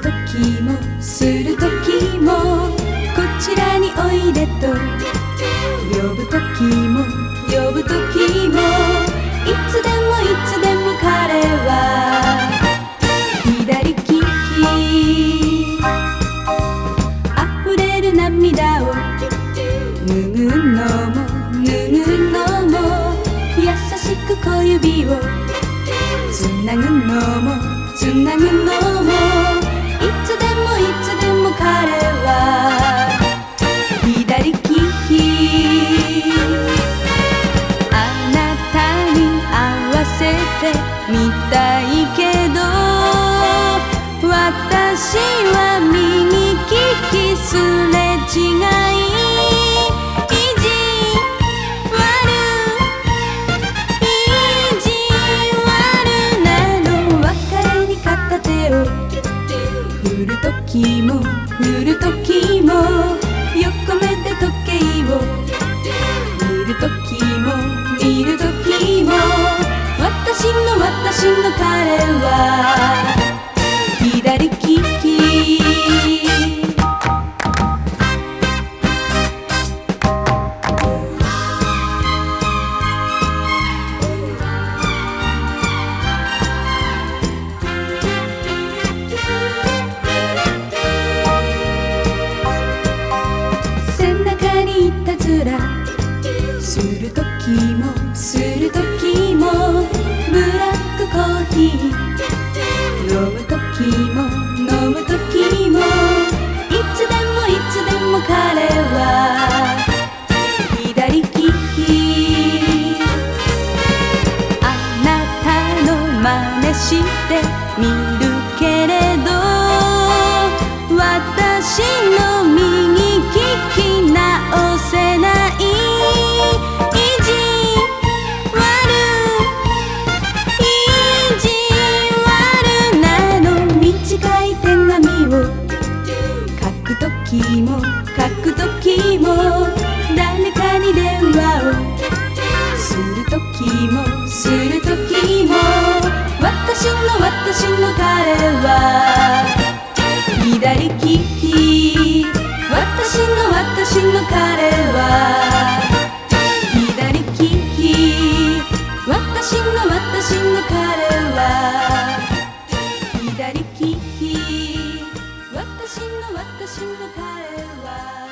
時もする時もこちらにおいでと呼ぶ時も呼ぶ時もいつでもいつでも彼は左利き溢れる涙を拭うのも拭うのも優しく小指をつなぐのもつなぐのもつでもいつでも彼は左利き。あなたに合わせてみたい。時も振る時も横目で時計を見る時も見る時も私の私の彼はするときもするときもブラックコーヒー飲むときも飲むときもいつでもいつでも彼は左利き。あなたの真似してみるけれど私の右利き私の彼は。左利き。私の私の彼は。左利き。私の私の彼は。